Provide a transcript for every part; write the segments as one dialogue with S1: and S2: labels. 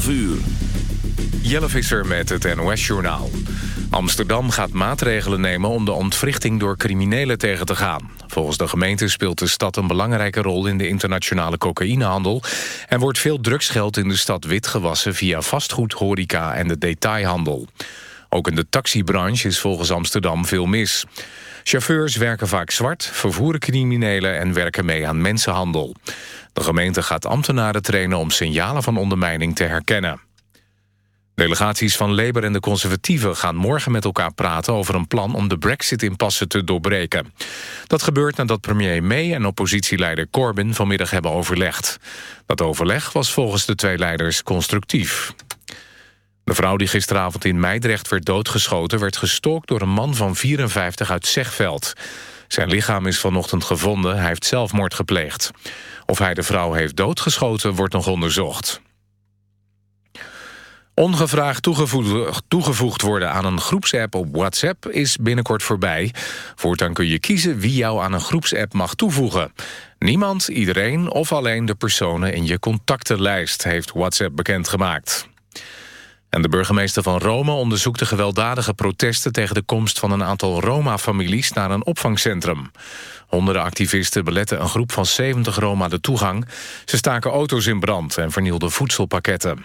S1: 12 uur.
S2: Jelle Visser met het NOS-journaal. Amsterdam gaat maatregelen nemen om de ontwrichting door criminelen tegen te gaan. Volgens de gemeente speelt de stad een belangrijke rol in de internationale cocaïnehandel... en wordt veel drugsgeld in de stad wit gewassen via vastgoed, horeca en de detailhandel. Ook in de taxibranche is volgens Amsterdam veel mis. Chauffeurs werken vaak zwart, vervoeren criminelen en werken mee aan mensenhandel. De gemeente gaat ambtenaren trainen om signalen van ondermijning te herkennen. Delegaties van Labour en de Conservatieven gaan morgen met elkaar praten over een plan om de brexit-impasse te doorbreken. Dat gebeurt nadat premier May en oppositieleider Corbyn vanmiddag hebben overlegd. Dat overleg was volgens de twee leiders constructief. De vrouw die gisteravond in Meidrecht werd doodgeschoten... werd gestookt door een man van 54 uit Zegveld. Zijn lichaam is vanochtend gevonden, hij heeft zelfmoord gepleegd. Of hij de vrouw heeft doodgeschoten, wordt nog onderzocht. Ongevraagd toegevoegd worden aan een groepsapp op WhatsApp is binnenkort voorbij. Voortaan kun je kiezen wie jou aan een groepsapp mag toevoegen. Niemand, iedereen of alleen de personen in je contactenlijst heeft WhatsApp bekendgemaakt. En de burgemeester van Rome onderzoekt de gewelddadige protesten... tegen de komst van een aantal Roma-families naar een opvangcentrum. Honderden activisten beletten een groep van 70 Roma de toegang. Ze staken auto's in brand en vernielden voedselpakketten.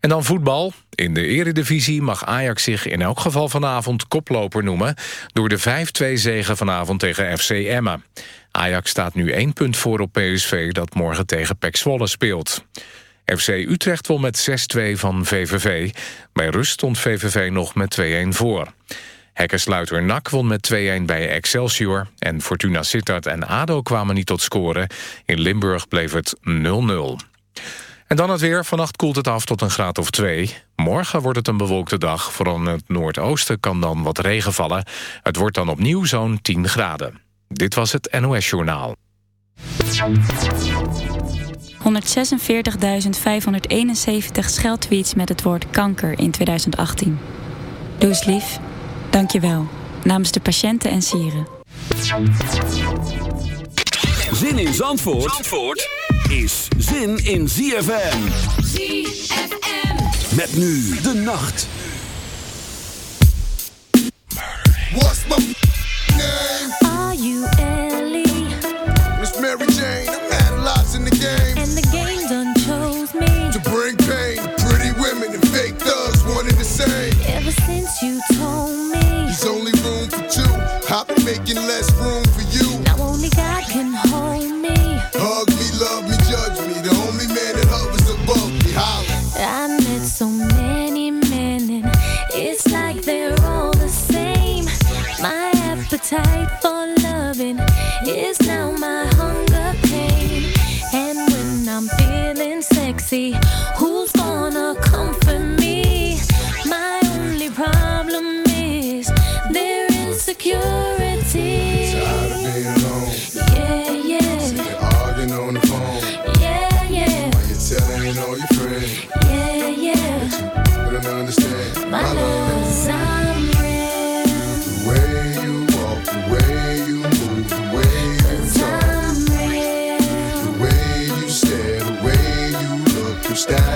S2: En dan voetbal. In de eredivisie mag Ajax zich in elk geval vanavond koploper noemen... door de 5-2 zegen vanavond tegen FC Emmen. Ajax staat nu één punt voor op PSV dat morgen tegen PEC Zwolle speelt. FC Utrecht won met 6-2 van VVV. Bij rust stond VVV nog met 2-1 voor. Hekkensluiter NAC won met 2-1 bij Excelsior... en Fortuna Sittard en ADO kwamen niet tot scoren. In Limburg bleef het 0-0. En dan het weer. Vannacht koelt het af tot een graad of 2. Morgen wordt het een bewolkte dag. Vooral in het noordoosten kan dan wat regen vallen. Het wordt dan opnieuw zo'n 10 graden. Dit was het NOS Journaal.
S3: 146.571 scheldtweets met het woord kanker in 2018. Doe eens lief. Dank je wel. Namens de patiënten en sieren.
S1: Zin in Zandvoort, Zandvoort is zin in ZFM. ZFM. Met nu de nacht.
S4: What's my name?
S5: Are you
S4: making less room for you.
S5: Now only God can hold me.
S4: Hug me, love me, judge me. The only man that hovers above me. Holla.
S5: I met so many men and it's like they're all the same. My appetite for loving is now my hunger pain. And when I'm feeling sexy,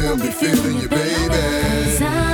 S4: still be feeling you, baby.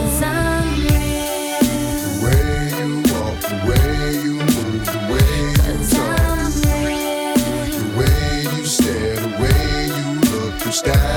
S4: style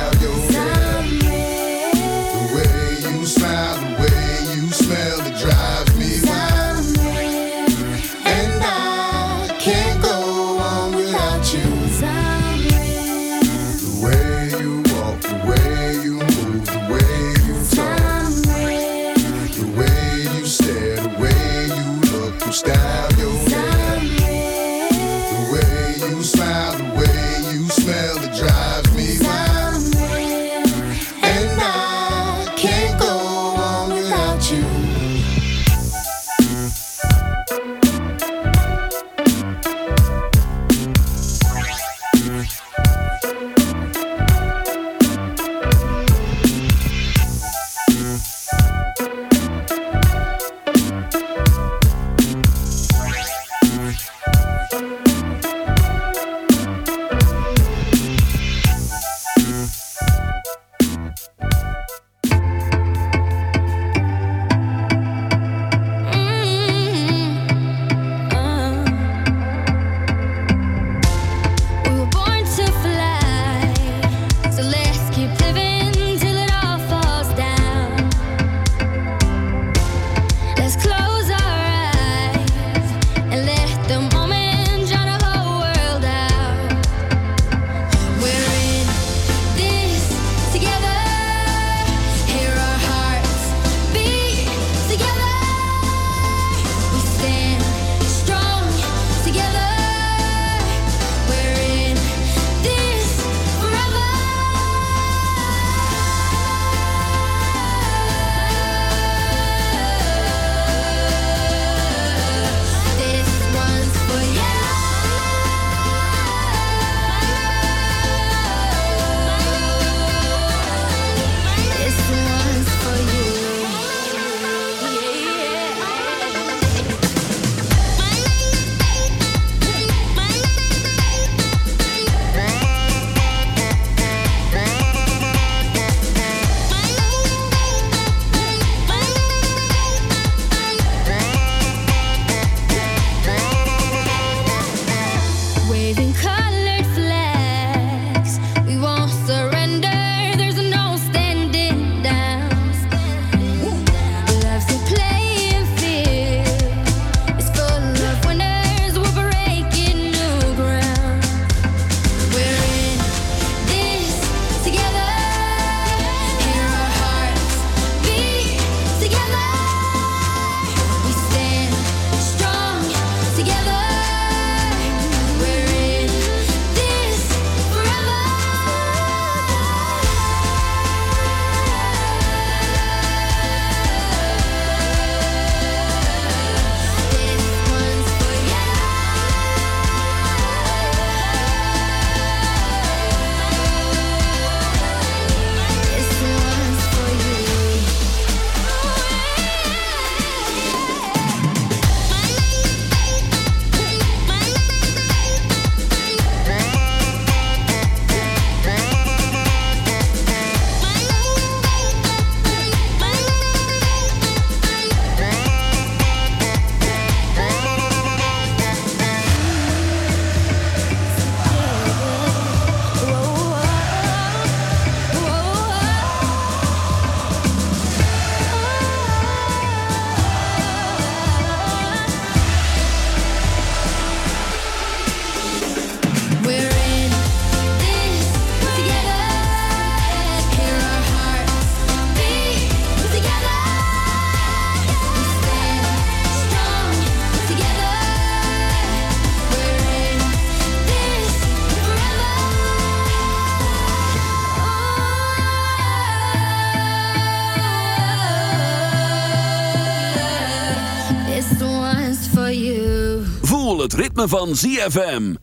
S1: ritme van ZFM.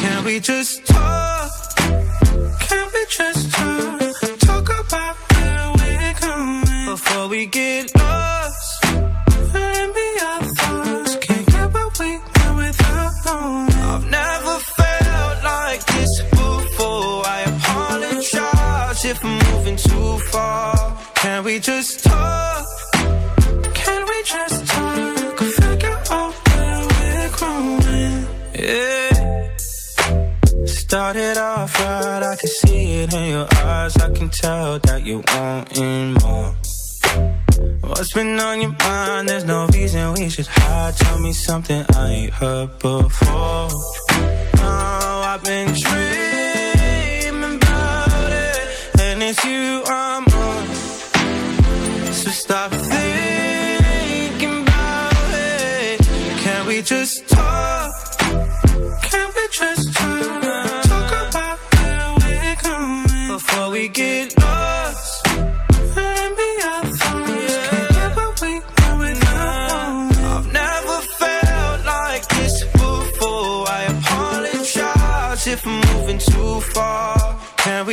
S6: Can we just tell that you want more. What's been on your mind? There's no reason we should hide. Tell me something I ain't heard before. Oh, I've been dreaming about it, and it's you I'm on. So stop thinking about it. Can we just?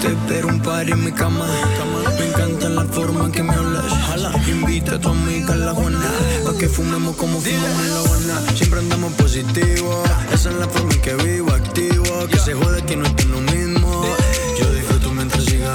S7: Te
S8: espero un par en mi cama. Me encanta la forma en que me hablas. Invita a tu amiga a la Juana. Pa' que fumemos como fumamos en la Habana. Siempre andamos positivo. Esa es la forma en que vivo activo. Que se jode que no estoy lo mismo. Yo disfruto mientras siga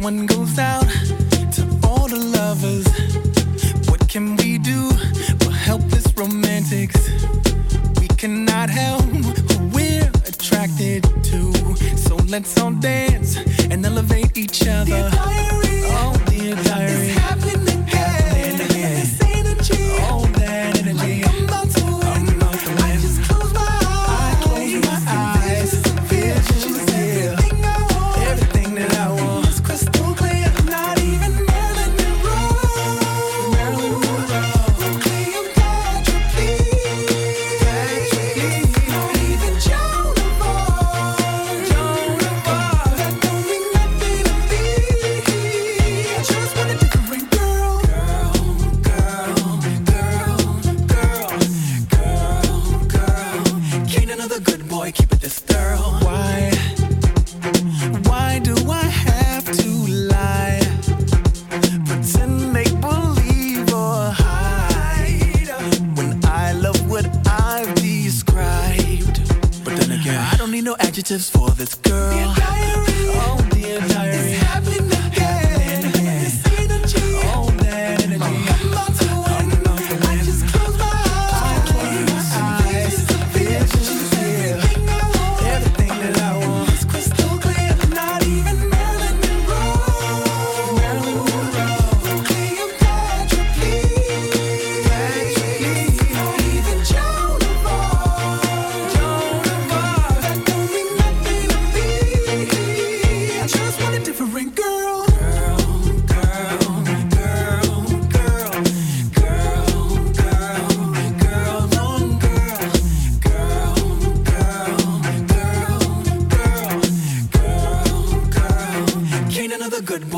S9: one goes out to all the lovers. What can we do? for helpless romantics. We cannot help who we're attracted to. So let's all dance and elevate each other. Dear diary, oh, dear diary.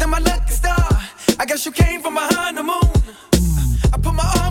S9: Than my lucky star. I guess you came from behind the moon. I put my
S10: arm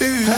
S10: moolah,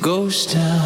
S6: ghost town.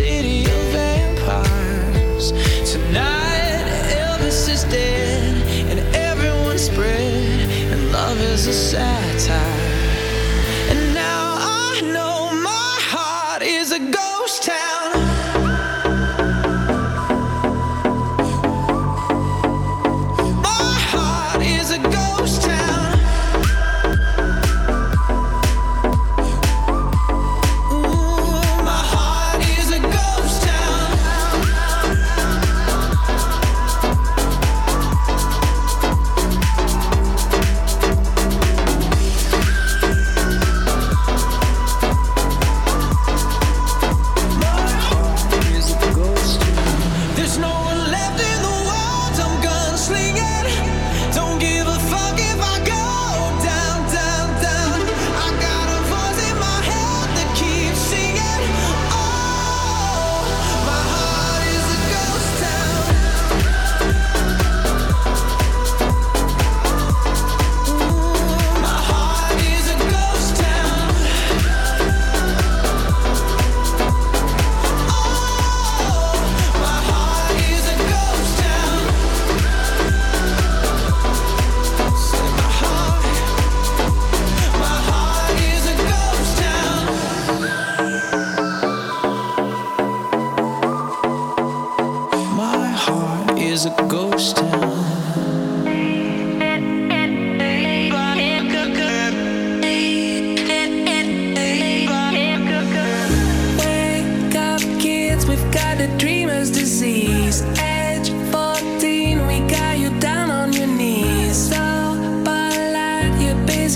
S6: city of vampires. Tonight, Elvis is dead, and everyone's spread, and love is a satire.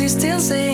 S11: you still
S12: say